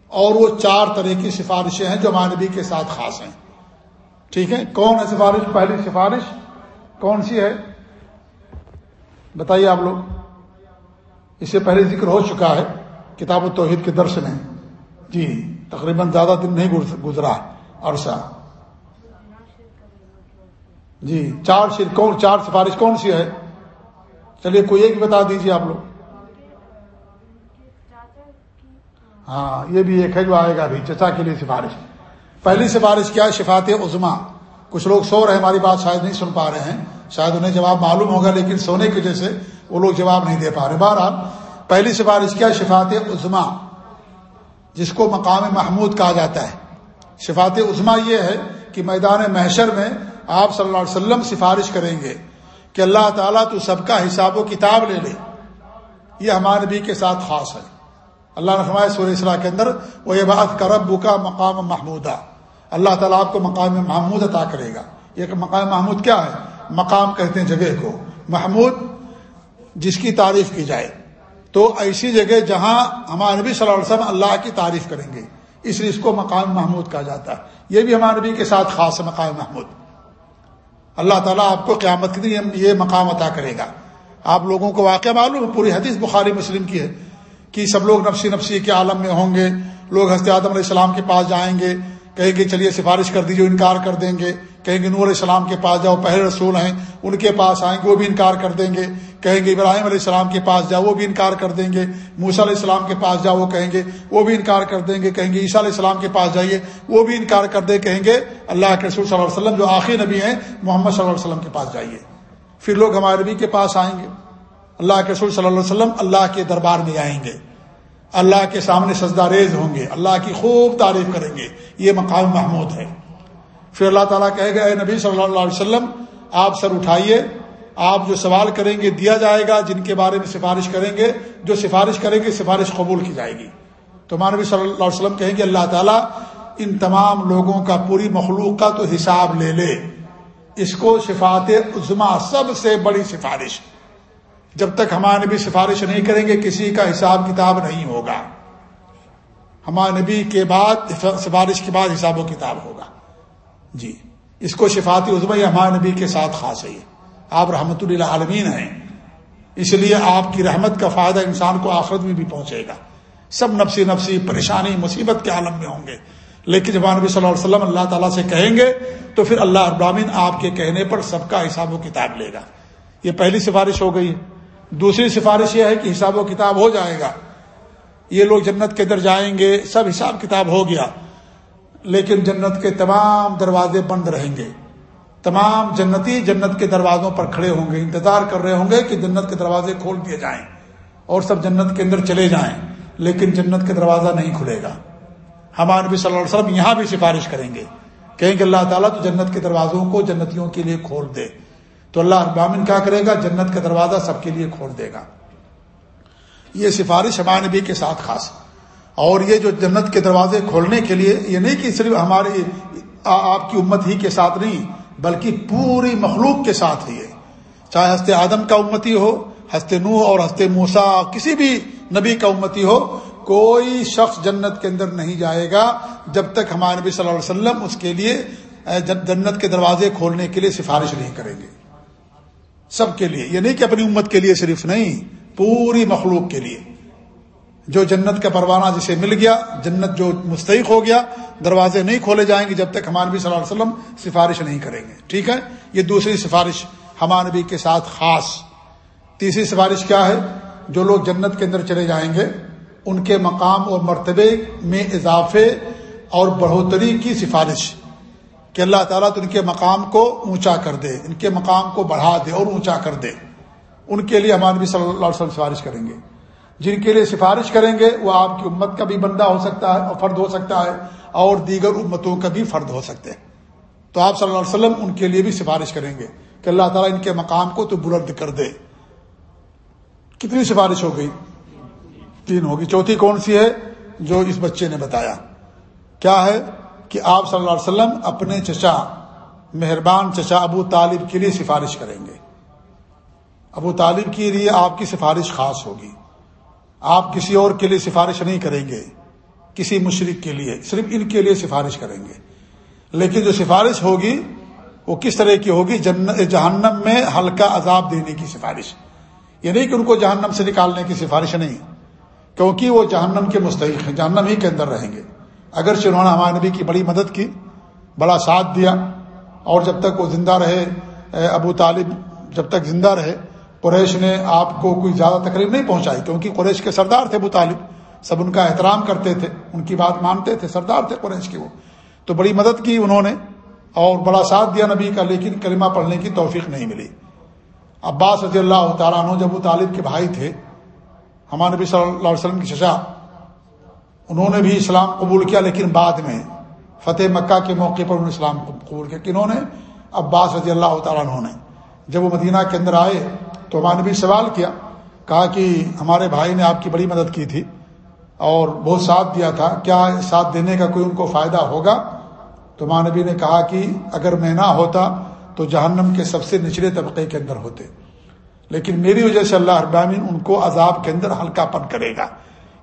اور وہ چار طرح کی سفارشیں ہیں جو ہمارے نبی کے ساتھ خاص ہیں۔ ٹھیک ہے؟ کون ہے سفارش؟ پہلی سفارش کون سی ہے؟ بتائیے آپ لوگ۔ اس سے پہلے ذکر ہو چکا ہے کتاب و توحید کے درس میں۔ جی تقریباً زیادہ دن نہیں گزرا عرصہ۔ جی چار شیر کون چار سفارش کون سی ہے؟ چلیے، کوئی ایک بتا دیجیے آپ لوگ۔ ہاں یہ بھی ایک ہے جو آئے گا ابھی، چچا کے لیے سفارش۔ پہلی سفارش کیا ہے؟ شفات عظما کچھ لوگ سو رہے ہماری بات شاید نہیں سن پا رہے ہیں۔ شاید انہیں جواب معلوم ہوگا، لیکن سونے کی وجہ سے وہ لوگ جواب نہیں دے پا رہے۔ بہرحال، پہلی سفارش کیا شفات عظما جس کو مقام محمود کہا جاتا ہے۔ شفات عظما یہ ہے کہ میدان محشر میں آپ صلی اللہ علیہ وسلم سفارش کریں گے کہ اللہ تعالیٰ تو سب کا حساب و کتاب لے لے۔ یہ ہمارے نبی کے ساتھ خاص ہے۔ اللہ نے فرمایا سورہ اسلح کے اندر وہ یہ بات کرب کا مقام محمودہ اللہ تعالیٰ آپ کو مقام محمود عطا کرے گا۔ یہ مقام محمود کیا ہے؟ مقام کہتے ہیں جگہ کو۔ محمود جس کی تعریف کی جائے۔ تو ایسی جگہ جہاں ہمارے نبی صلی اللہ علیہ وسلم اللہ کی تعریف کریں گے۔ اس لیے اس کو مقام محمود کہا جاتا ہے۔ یہ بھی ہمارے نبی کے ساتھ خاص ہے، مقام محمود۔ اللہ تعالیٰ آپ کو قیامت کے دن یہ مقام عطا کرے گا۔ آپ لوگوں کو واقعہ معلوم ہے، پوری حدیث بخاری مسلم کی ہے کہ سب لوگ نفسی نفسی کے عالم میں ہوں گے، لوگ حضرت آدم علیہ السلام کے پاس جائیں گے، کہیں گے چلیے سفارش کر دیجیے انکار کر دیں گے۔ کہیں گے نور علیہ السلام کے پاس جاؤ، پہلے رسول ہیں، ان کے پاس آئیں گے، وہ بھی انکار کر دیں گے۔ کہیں گے ابراہیم علیہ السلام کے پاس جاؤ، وہ بھی انکار کر دیں گے۔ موسا علیہ السلام کے پاس جاؤ، وہ کہیں گے، وہ بھی انکار کر دیں گے۔ کہیں گے عیسیٰ علیہ السلام کے پاس جائیے، وہ بھی انکار کر دیں۔ کہیں گے اللہ کے رسول صلی اللہ علیہ وسلم، جو آخری نبی ہیں، محمد صلی اللہ علیہ وسلم کے پاس جائیے۔ پھر لوگ ہمارے نبی کے پاس آئیں گے۔ اللہ کے رسول صلی اللہ علیہ وسلم اللہ کے دربار میں آئیں گے۔ اللہ کے سامنے سجدہ ریز ہوں گے۔ اللہ کی خوب تعریف کریں گے۔ یہ مقام محمود ہے۔ پھر اللہ تعالیٰ کہے گا، اے نبی صلی اللہ علیہ وسلم، آپ سر اٹھائیے، آپ جو سوال کریں گے دیا جائے گا، جن کے بارے میں سفارش کریں گے، جو سفارش کریں گے، سفارش قبول کی جائے گی۔ تو مانوی صلی اللہ علیہ وسلم کہیں گے، اللہ تعالیٰ ان تمام لوگوں کا پوری مخلوق کا تو حساب لے لے۔ اس کو شفات عظما سب سے بڑی سفارش۔ جب تک ہمارے نبی سفارش نہیں کریں گے، کسی کا حساب کتاب نہیں ہوگا۔ ہمارے نبی کے بعد سفارش کے بعد حساب و کتاب ہوگا۔ جی۔ اس کو شفاتی عظما یہ ہمارے نبی کے ساتھ خاص ہے آپ رحمت اللہ عالمین ہیں۔ اس لیے آپ کی رحمت کا فائدہ انسان کو آخرت میں بھی پہنچے گا۔ سب نفسی نفسی، پریشانی، مصیبت کے عالم میں ہوں گے۔ لیکن جب نبی صلی اللہ علیہ وسلم اللہ تعالیٰ سے کہیں گے، تو پھر اللہ ابراہین آپ کے کہنے پر سب کا حساب و کتاب لے گا۔ یہ پہلی سفارش ہو گئی۔ دوسری سفارش یہ ہے کہ حساب و کتاب ہو جائے گا۔ یہ لوگ جنت کے اندر جائیں گے، سب حساب کتاب ہو گیا۔ لیکن جنت کے تمام دروازے بند رہیں گے۔ تمام جنتی جنت کے دروازوں پر کھڑے ہوں گے۔ انتظار کر رہے ہوں گے کہ جنت کے دروازے کھول دیے جائیں اور سب جنت کے اندر چلے جائیں، لیکن جنت کے دروازہ نہیں کھلے گا۔ ہمارے نبی صلی اللہ علیہ وسلم یہاں بھی سفارش کریں گے۔ کہیں کہ اللہ تعالیٰ تو جنت کے دروازوں کو جنتیوں کے لیے کھول دے۔ تو اللہ ابامن کیا کرے گا؟ جنت کا دروازہ سب کے لیے کھول دے گا۔ یہ سفارش ہمارے نبی کے ساتھ خاص۔ اور یہ جو جنت کے دروازے کھولنے کے لیے، یہ نہیں کہ صرف ہماری آپ کی امت ہی کے ساتھ نہیں، بلکہ پوری مخلوق کے ساتھ ہے۔ یہ چاہے ہست آدم کا امتی ہو ہست نو اور ہست موسا کسی بھی نبی کا امتی ہو، کوئی شخص جنت کے اندر نہیں جائے گا جب تک ہمارے نبی صلی اللہ علیہ وسلم اس کے لیے جنت کے دروازے کھولنے کے لیے سفارش نہیں کریں گے۔ سب کے لیے، یہ نہیں کہ اپنی امت کے لیے صرف نہیں، پوری مخلوق کے لیے۔ جو جنت کا پروانہ جسے مل گیا، جنت جو مستحق ہو گیا، دروازے نہیں کھولے جائیں گے جب تک ہمارے نبی صلی اللہ علیہ وسلم سفارش نہیں کریں گے۔ ٹھیک ہے؟ یہ دوسری سفارش ہمارے نبی کے ساتھ خاص۔ تیسری سفارش کیا ہے؟ جو لوگ جنت کے اندر چلے جائیں گے، ان کے مقام اور مرتبے میں اضافے اور بڑھوتری کی سفارش۔ کہ اللہ تعالیٰ تو ان کے مقام کو اونچا کر دے، ان کے مقام کو بڑھا دے اور اونچا کر دے۔ ان کے لیے ہمارے نبی صلی اللہ علیہ وسلم سفارش کریں گے۔ جن کے لیے سفارش کریں گے، وہ آپ کی امت کا بھی بندہ ہو سکتا ہے اور فرد ہو سکتا ہے اور دیگر امتوں کا بھی فرد ہو سکتے ہیں۔ تو آپ صلی اللہ علیہ وسلم ان کے لیے بھی سفارش کریں گے کہ اللہ تعالیٰ ان کے مقام کو تو بلند کر دے۔ کتنی سفارش ہو گئی؟ تین ہوگی۔ چوتھی کون سی ہے؟ جو اس بچے نے بتایا۔ کیا ہے کہ آپ صلی اللہ علیہ وسلم اپنے چچا، مہربان چچا ابو طالب کے لیے سفارش کریں گے۔ ابو طالب کے لیے آپ کی سفارش خاص ہوگی۔ آپ کسی اور کے لیے سفارش نہیں کریں گے، کسی مشرق کے لیے، صرف ان کے لیے سفارش کریں گے۔ لیکن جو سفارش ہوگی، وہ کس طرح کی ہوگی؟ جہنم میں ہلکا عذاب دینے کی سفارش۔ یہ نہیں کہ ان کو جہنم سے نکالنے کی سفارش نہیں، کیونکہ وہ جہنم کے مستحق ہیں، جہنم ہی کے اندر رہیں گے۔ اگر انہوں نے ہمارے نبی کی بڑی مدد کی، بڑا ساتھ دیا، اور جب تک وہ زندہ رہے ابو طالب جب تک زندہ رہے قریش نے آپ کو کوئی زیادہ تکلیف نہیں پہنچائی کیونکہ قریش کے سردار تھے ابو طالب سب ان کا احترام کرتے تھے، ان کی بات مانتے تھے، سردار تھے قریش کے وہ۔ تو بڑی مدد کی انہوں نے اور بڑا ساتھ دیا نبی کا، لیکن کلمہ پڑھنے کی توفیق نہیں ملی۔ عباس رضی اللہ تعالیٰ عنہ جب ابو طالب کے بھائی تھے، ہمارے نبی صلی اللہ علیہ وسلم کی چچا انہوں نے بھی اسلام قبول کیا، لیکن بعد میں فتح مکہ کے موقع پر انہوں نے اسلام قبول کیا۔ کنہوں نے عباس رضی اللہ تعالیٰ عنہ نے جب وہ مدینہ کے اندر آئے تو ہمارے نبی سوال کیا، کہا کہ ہمارے بھائی نے آپ کی بڑی مدد کی تھی اور بہت ساتھ دیا تھا، کیا ساتھ دینے کا کوئی ان کو فائدہ ہوگا؟ تو ماں نبی نے کہا کہ اگر میں نہ ہوتا تو جہنم کے سب سے نچلے طبقے کے اندر ہوتے۔ لیکن میری وجہ سے اللہ ابامین ان کو عذاب کے اندر ہلکا پن کرے گا۔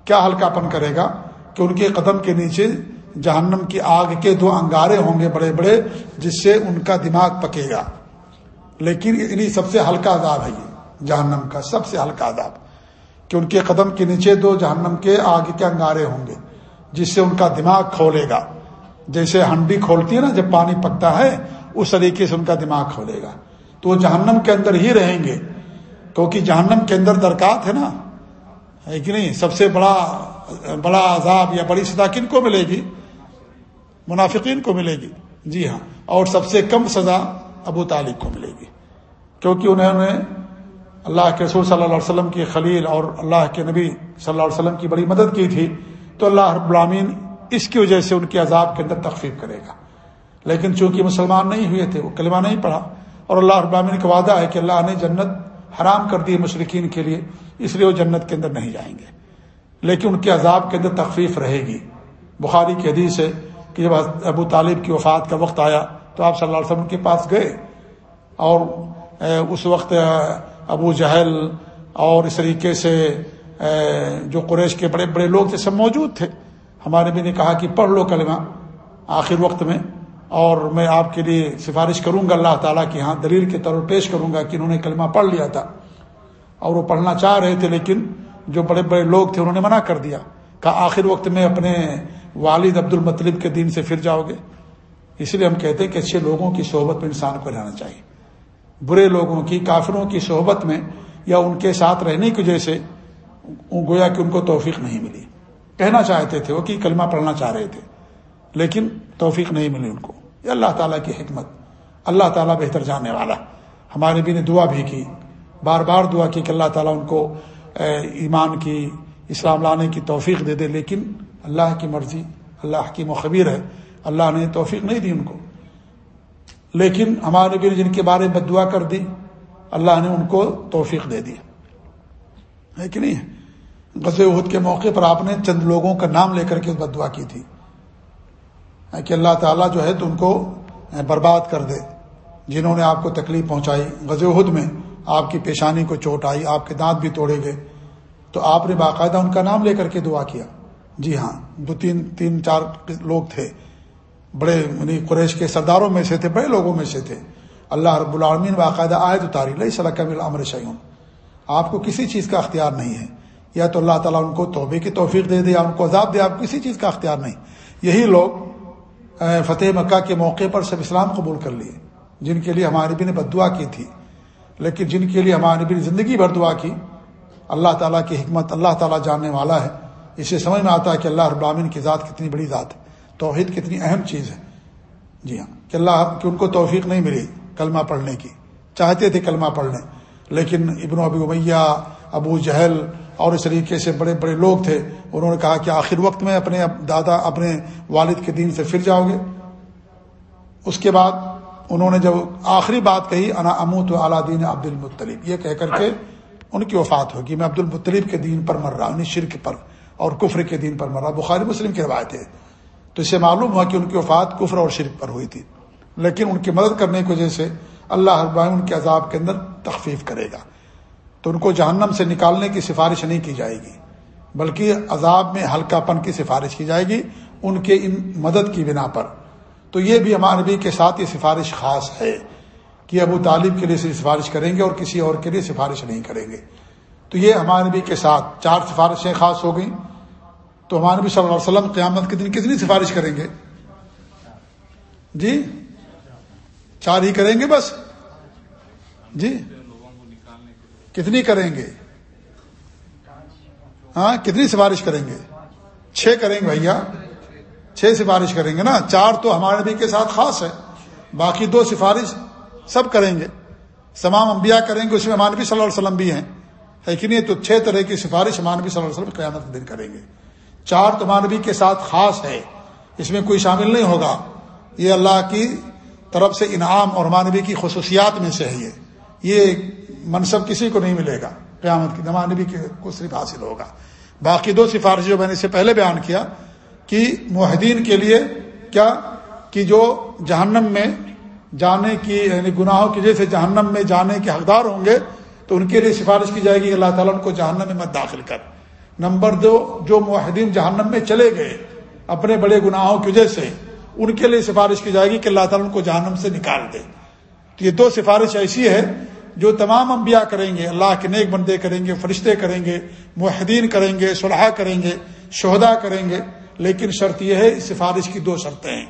کیا ہلکا پن کرے گا؟ کہ ان کے قدم کے نیچے جہنم کی آگ کے دو انگارے ہوں گے بڑے بڑے، جس سے ان کا دماغ پکے گا۔ لیکن انہیں سب سے ہلکا عذاب ہے یہ۔ جہنم کا سب سے ہلکا عذاب، کہ ان کے قدم کے نیچے دو جہنم کے آگ کے انگارے ہوں گے، جس سے ان کا دماغ کھولے گا۔ جیسے ہنڈی کھولتی ہے نا، جب پانی پکتا ہے، اس طریقے سے ان کا دماغ کھولے گا۔ تو وہ جہنم کے اندر ہی رہیں گے، کیونکہ جہنم کے اندر درکات ہے نا۔ ہے کہ نہیں؟ سب سے بڑا بڑا عذاب یا بڑی سزا کن کو ملے گی؟ منافقین کو ملے گی۔ جی ہاں اور سب سے کم سزا ابو طالب کو ملے گی، کیونکہ انہوں نے اللہ کے رسول صلی اللہ علیہ وسلم کی خلیل اور اللہ کے نبی صلی اللہ علیہ وسلم کی بڑی مدد کی تھی، تو اللہ رب العامین اس کی وجہ سے ان کے عذاب کے اندر تخفیف کرے گا۔ لیکن چونکہ مسلمان نہیں ہوئے تھے، وہ کلمہ نہیں پڑھا۔ اور اللہ رب العامین کا وعدہ ہے کہ اللہ نے جنت حرام کر دی مشرقین کے لیے، اس لیے وہ جنت کے اندر نہیں جائیں گے۔ لیکن ان کے عذاب کے اندر تخفیف رہے گی۔ بخاری کی حدیث ہے کہ جب ابو طالب کی وفات کا وقت آیا تو آپ صلی اللہ علیہ وسلم کے پاس گئے اور اس وقت ابو جہل اور اس طریقے سے جو قریش کے بڑے بڑے لوگ تھے، سب موجود تھے۔ ہمارے بھی نے کہا کہ پڑھ لو کلمہ آخر وقت میں، اور میں آپ کے لیے سفارش کروں گا اللہ تعالیٰ کی ہاں دلیل کے طور پیش کروں گا کہ انہوں نے کلمہ پڑھ لیا تھا۔ اور وہ پڑھنا چاہ رہے تھے، لیکن جو بڑے بڑے لوگ تھے، انہوں نے منع کر دیا۔ کہا، آخر وقت میں اپنے والد عبد المطلب کے دین سے پھر جاؤ گے۔ اس لیے ہم کہتے ہیں کہ اچھے لوگوں کی صحبت میں انسان کو رہنا چاہیے۔ برے لوگوں کی، کافروں کی صحبت میں یا ان کے ساتھ رہنے کی وجہ سے گویا کہ ان کو توفیق نہیں ملی۔ کہنا چاہتے تھے وہ کہ کلمہ پڑھنا چاہ رہے تھے، لیکن توفیق نہیں ملی ان کو۔ یہ اللہ تعالیٰ کی حکمت، اللہ تعالیٰ بہتر جاننے والا۔ ہمارے بھی نے دعا بھی کی، بار بار دعا کی کہ اللہ تعالیٰ ان کو ایمان کی، اسلام لانے کی توفیق دے دے، لیکن اللہ کی مرضی، اللہ کی مخبیر ہے، اللہ نے توفیق نہیں دی ان کو۔ لیکن ہمارے نبی نے جن کے بارے میں دعا کر دی، اللہ نے ان کو توفیق دے دی۔ ہے کہ نہیں؟ غز عہد کے موقع پر آپ نے چند لوگوں کا نام لے کر کے بد دعا کی تھی۔ کہ اللہ تعالیٰ جو ہے تو ان کو برباد کر دے۔ جنہوں نے آپ کو تکلیف پہنچائی۔ غز عہد میں آپ کی پیشانی کو چوٹ آئی، آپ کے دانت بھی توڑے گئے۔ تو آپ نے باقاعدہ ان کا نام لے کر کے دعا کیا۔ جی ہاں دو تین تین، چار لوگ تھے۔ بڑے یعنی قریش کے سرداروں میں سے تھے، بڑے لوگوں میں سے تھے۔ اللہ رب العالمین باقاعدہ آئے تو تاری لئی صلاح کمل امر شعین آپ کو کسی چیز کا اختیار نہیں ہے۔ یا تو اللہ تعالیٰ ان کو توبے کی توفیق دے دے یا ان کو عذاب دے، آپ کسی چیز کا اختیار نہیں۔ یہی لوگ فتح مکہ کے موقع پر سب اسلام قبول کر لیے۔ جن کے لیے ہمارے بھی نے بد دعا کی تھی۔ لیکن جن کے لیے ہمارے بھی نے زندگی بھر دعا کی، اللہ تعالیٰ کی حکمت اللہ تعالیٰ جاننے والا ہے۔ اسے سمجھ میں آتا ہے کہ اللہ رب العالمین کی ذات کتنی بڑی ذات ہے۔ توحید کتنی اہم چیز ہے۔ جی ہاں کہ اللہ کہ ان کو توفیق نہیں ملی کلمہ پڑھنے کی۔ چاہتے تھے کلمہ پڑھنے لیکن ابن ابی امیہ، ابو جہل اور اس طریقے سے بڑے بڑے لوگ تھے، انہوں نے کہا کہ آخر وقت میں اپنے دادا، اپنے والد کے دین سے پھر جاؤ گے۔ اس کے بعد انہوں نے جب آخری بات کہی، انا اموت اعلیٰ دین عبد المطلیب یہ کہہ کر کے ان کی وفات ہوگی۔ میں عبد المطلیب کے دین پر مر رہا ہوں شرک پر اور کفر کے دین پر مر رہا بخاری مسلم کی روایت ہے۔ تو اسے معلوم ہوا کہ ان کی وفات کفر اور شرک پر ہوئی تھی۔ لیکن ان کی مدد کرنے کی وجہ سے اللہ ابراہیم ان کے عذاب کے اندر تخفیف کرے گا۔ تو ان کو جہنم سے نکالنے کی سفارش نہیں کی جائے گی، بلکہ عذاب میں ہلکا پن کی سفارش کی جائے گی ان کے ان مدد کی بنا پر۔ تو یہ بھی ہمارے نبی کے ساتھ یہ سفارش خاص ہے کہ ابو طالب کے لیے سفارش کریں گے اور کسی اور کے لیے سفارش نہیں کریں گے۔ تو یہ ہمارے نبی کے ساتھ چار سفارشیں خاص ہو گئیں۔ تو ہمارے نبی صلی اللہ علیہ وسلم قیامت کے دن کتنی سفارش کریں گے؟ جی؟ چار ہی کریں گے بس؟ جی؟ کتنی کریں گے؟ ہاں کتنی سفارش کریں گے؟ چھ کریں گے بھیا۔ چھ سفارش کریں گے نا۔ چار تو ہمارے نبی کے ساتھ خاص ہے۔ باقی دو سفارش سب کریں گے۔ تمام انبیاء کریں گے، اس میں ہمانبی صلی اللہ علیہ وسلم بھی ہیں۔ ہے کہ نہیں؟ تو چھ طرح کی سفارش ہمانبی صلی اللہ علیہ وسلم قیامت کے دن کریں گے۔ چار تو ہمانبی کے ساتھ خاص ہے، اس میں کوئی شامل نہیں ہوگا۔ یہ اللہ کی طرف سے انعام اور ہمانبی کی خصوصیات میں سے ہے یہ۔ یہ منصب کسی کو نہیں ملے گا۔ قیامت کی نمانبی کے کو صرف حاصل ہوگا۔ باقی دو سفارش جو میں نے اس سے پہلے بیان کیا کہ معاہدین کے لیے کیا؟ کہ جو جہنم میں جانے کی یعنی گناہوں کی جیسے جہنم میں جانے کے حقدار ہوں گے، تو ان کے لیے سفارش کی جائے گی۔ اللہ تعالیٰ ان کو جہنم میں مت داخل کر۔ نمبر دو، جو معاہدین جہنم میں چلے گئے اپنے بڑے گناہوں کی وجہ سے، ان کے لیے سفارش کی جائے گی کہ اللہ تعالیٰ ان کو جہنم سے نکال دے۔ تو یہ دو سفارش ایسی ہے جو تمام انبیاء کریں گے، اللہ کے نیک بندے کریں گے، فرشتے کریں گے معاہدین کریں گے صلاح کریں گے شہدا کریں گے۔ لیکن شرط یہ ہے، اس سفارش کی دو شرطیں ہیں،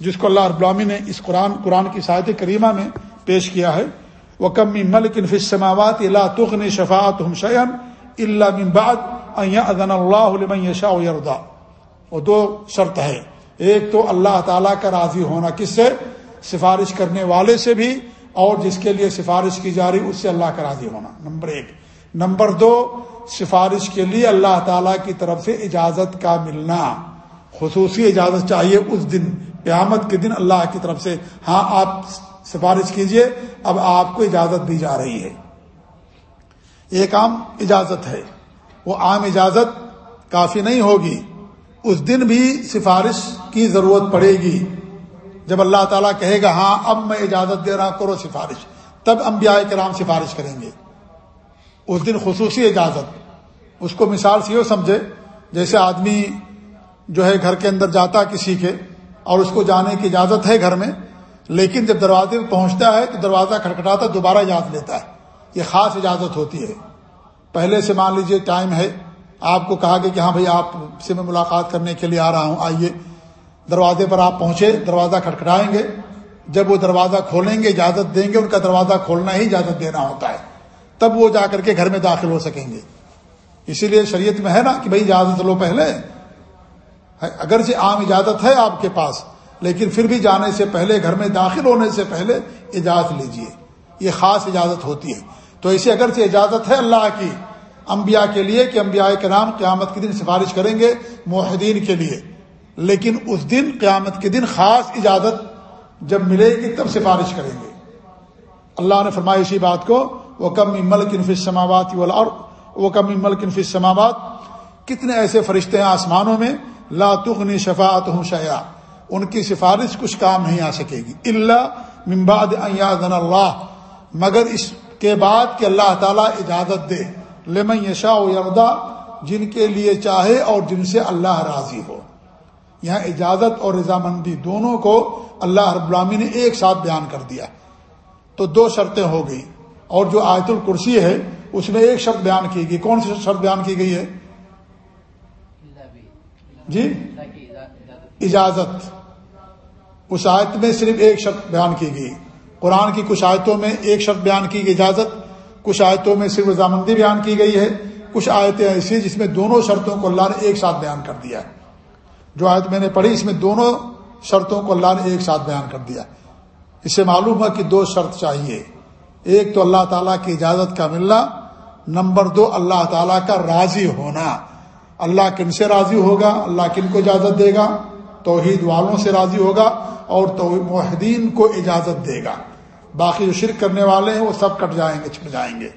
جس کو اللہ ابلامی نے اس قرآن قرآن کی ساحت کریمہ میں پیش کیا ہے۔ وہ کم ملک انفسماوات اللہ تخن شفات ہم شعین اللہ بعد ادن اللہ یشا یردا وہ دو شرط ہے ایک تو اللہ تعالیٰ کا راضی ہونا کس سے؟ سفارش کرنے والے سے بھی اور جس کے لیے سفارش کی جا رہی اس سے اللہ کا راضی ہونا۔ نمبر ایک۔ نمبر دو، سفارش کے لیے اللہ تعالی کی طرف سے اجازت کا ملنا۔ خصوصی اجازت چاہیے اس دن، قیامت کے دن اللہ کی طرف سے۔ ہاں آپ سفارش کیجیے، اب آپ کو اجازت دی جا رہی ہے۔ ایک عام اجازت ہے۔ وہ عام اجازت کافی نہیں ہوگی۔ اس دن بھی سفارش کی ضرورت پڑے گی۔ جب اللہ تعالیٰ کہے گا ہاں اب میں اجازت دے رہا کرو سفارش۔ تب انبیاء کرام سفارش کریں گے۔ اس دن خصوصی اجازت۔ اس کو مثال سے یہ سمجھے، جیسے آدمی جو ہے گھر کے اندر جاتا کسی کے اور اس کو جانے کی اجازت ہے گھر میں، لیکن جب دروازے پہ پہنچتا ہے تو دروازہ کھٹکھٹاتا، دوبارہ اجازت لیتا ہے۔ یہ خاص اجازت ہوتی ہے۔ پہلے سے مان لیجیے ٹائم ہے، آپ کو کہا گیا کہ ہاں بھائی آپ سے میں ملاقات کرنے کے لیے آ رہا ہوں، آئیے۔ دروازے پر آپ پہنچے، دروازہ کھٹکھٹائیں گے۔ جب وہ دروازہ کھولیں گے، اجازت دیں گے، ان کا دروازہ کھولنا ہی اجازت دینا ہوتا ہے۔ تب وہ جا کر کے گھر میں داخل ہو سکیں گے۔ اسی لیے شریعت میں ہے نا کہ بھائی اجازت لو پہلے۔ اگرچہ عام اجازت ہے آپ کے پاس، لیکن پھر بھی جانے سے پہلے، گھر میں داخل ہونے سے پہلے اجازت لیجیے۔ یہ خاص اجازت ہوتی ہے۔ تو ایسی اگرچہ اجازت ہے اللہ کی انبیاء کے لیے کہ انبیاء کے نام قیامت کے دن سفارش کریں گے معاہدین کے لیے۔ لیکن اس دن قیامت کے دن خاص اجازت جب ملے گی تب سفارش کریں گے۔ اللہ نے فرمایا اسی بات کو وہ کم ملک انفی سماوات اور وہ کم ملک انفی سماوات کتنے ایسے فرشتے ہیں آسمانوں میں، لا تغنی شفاعت ہوں شیا ان کی سفارش کچھ کام نہیں آ سکے گی۔ اللہ ممباد اللہ مگر اس کے بعد کہ اللہ تعالیٰ اجازت دے۔ لمن یشا یردا جن کے لیے چاہے اور جن سے اللہ راضی ہو۔ یہاں اجازت اور رضامندی دونوں کو اللہ رب الامی نے ایک ساتھ بیان کر دیا۔ تو دو شرطیں ہو گئی اور جو آیت الکرسی ہے، اس میں ایک شرط بیان کی گئی۔ کون سی شرط بیان کی گئی ہے؟ جی؟ اجازت۔ اس آیت میں صرف ایک شرط بیان کی گئی۔ قرآن کی کچھ آیتوں میں ایک شرط بیان کی گئی، اجازت۔ کچھ آیتوں میں صرف رضامندی بیان کی گئی ہے، کچھ آیتیں ایسی جس میں دونوں شرطوں کو اللہ نے ایک ساتھ بیان کر دیا ہے۔ جو آیت میں نے پڑھی، اس میں دونوں شرطوں کو اللہ نے ایک ساتھ بیان کر دیا۔ اس سے معلوم ہے کہ دو شرط چاہیے۔ ایک تو اللہ تعالیٰ کی اجازت کا ملنا، نمبر دو، اللہ تعالیٰ کا راضی ہونا۔ اللہ کن سے راضی ہوگا؟ اللہ کن کو اجازت دے گا؟ توحید والوں سے راضی ہوگا اور معاہدین کو اجازت دے گا۔ باقی جو شرک کرنے والے ہیں وہ سب کٹ جائیں گے چھٹ جائیں گے۔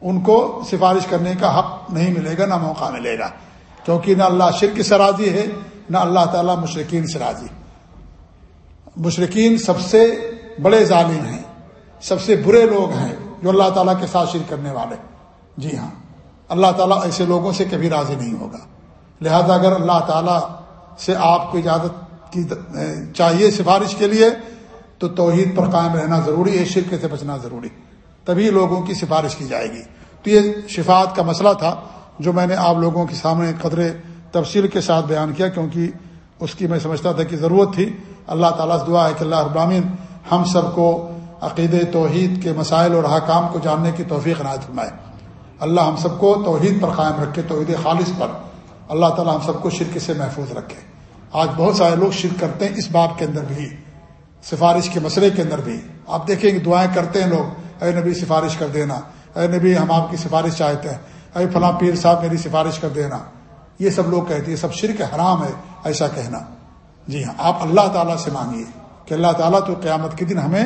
ان کو سفارش کرنے کا حق نہیں ملے گا، نہ موقع ملے گا۔ کیونکہ نہ اللہ شرک سے راضی ہے، نہ اللہ تعالیٰ مشرقین سے راضی۔ مشرقین سب سے بڑے ظالم ہیں، سب سے برے لوگ ہیں جو اللہ تعالیٰ کے ساتھ شرک کرنے والے۔ جی ہاں اللہ تعالیٰ ایسے لوگوں سے کبھی راضی نہیں ہوگا۔ لہذا اگر اللہ تعالیٰ سے آپ کو اجازت کی چاہیے سفارش کے لیے تو توحید پر قائم رہنا ضروری ہے، شرک سے بچنا ضروری تبھی لوگوں کی سفارش کی جائے گی۔ تو یہ شفاعت کا مسئلہ تھا، جو میں نے آپ لوگوں کے سامنے قدر تفصیل کے ساتھ بیان کیا، کیونکہ اس کی میں سمجھتا تھا کہ ضرورت تھی۔ اللہ تعالیٰ سے دعا ہے کہ اللہ ابرامین ہم سب کو عقید توحید کے مسائل اور حکام کو جاننے کی توفیق عنایت فرمائے۔ اللہ ہم سب کو توحید پر قائم رکھے، توحید خالص پر۔ اللہ تعالیٰ ہم سب کو شرک سے محفوظ رکھے۔ آج بہت سارے لوگ شرک کرتے ہیں، اس باب کے اندر بھی۔ سفارش کے مسئلے کے اندر بھی۔ آپ دیکھیں کہ دعائیں کرتے ہیں لوگ، اے نبی سفارش کر دینا، اے نبی ہم آپ کی سفارش چاہتے ہیں، اے فلاں پیر صاحب میری سفارش کر دینا۔ یہ سب لوگ کہتے ہیں سب شرک حرام ہے، ایسا کہنا۔ جی ہاں آپ اللہ تعالیٰ سے مانگیے کہ اللہ تعالیٰ تو قیامت کے دن ہمیں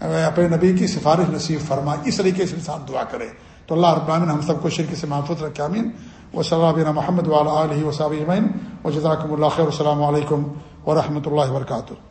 اپنے نبی کی سفارش نصیب فرمائے، اس طریقے سے انسان دعا کرے۔ تو اللہ ابراہین ہم سب کو شرک سے محفوظ رکھے امین و صلاح بن محمد والا علیہ وصاب امین و جزاکم اللہ خیر، السلام علیکم و رحمۃ اللہ وبرکاتہ۔